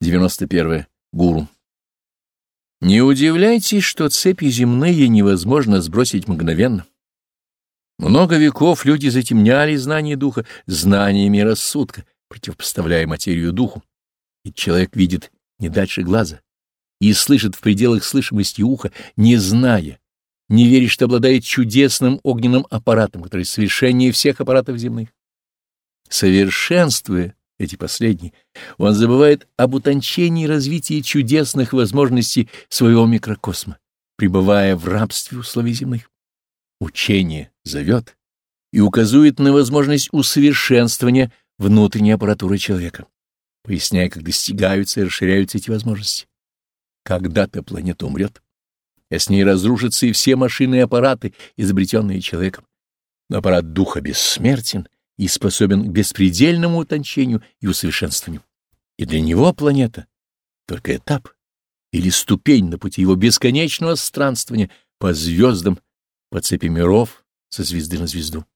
91. Гуру. Не удивляйтесь, что цепи земные невозможно сбросить мгновенно. Много веков люди затемняли знание духа знаниями рассудка, противопоставляя материю духу. И человек видит не дальше глаза и слышит в пределах слышимости уха, не зная, не веря, что обладает чудесным огненным аппаратом, который совершеннее всех аппаратов земных. Совершенствуя эти последние, он забывает об утончении и развитии чудесных возможностей своего микрокосма, пребывая в рабстве условий земных. Учение зовет и указывает на возможность усовершенствования внутренней аппаратуры человека, поясняя, как достигаются и расширяются эти возможности. Когда-то планета умрет, а с ней разрушатся и все машины и аппараты, изобретенные человеком. Но аппарат духа бессмертен — и способен к беспредельному утончению и усовершенствованию. И для него планета — только этап или ступень на пути его бесконечного странствования по звездам, по цепи миров, со звезды на звезду.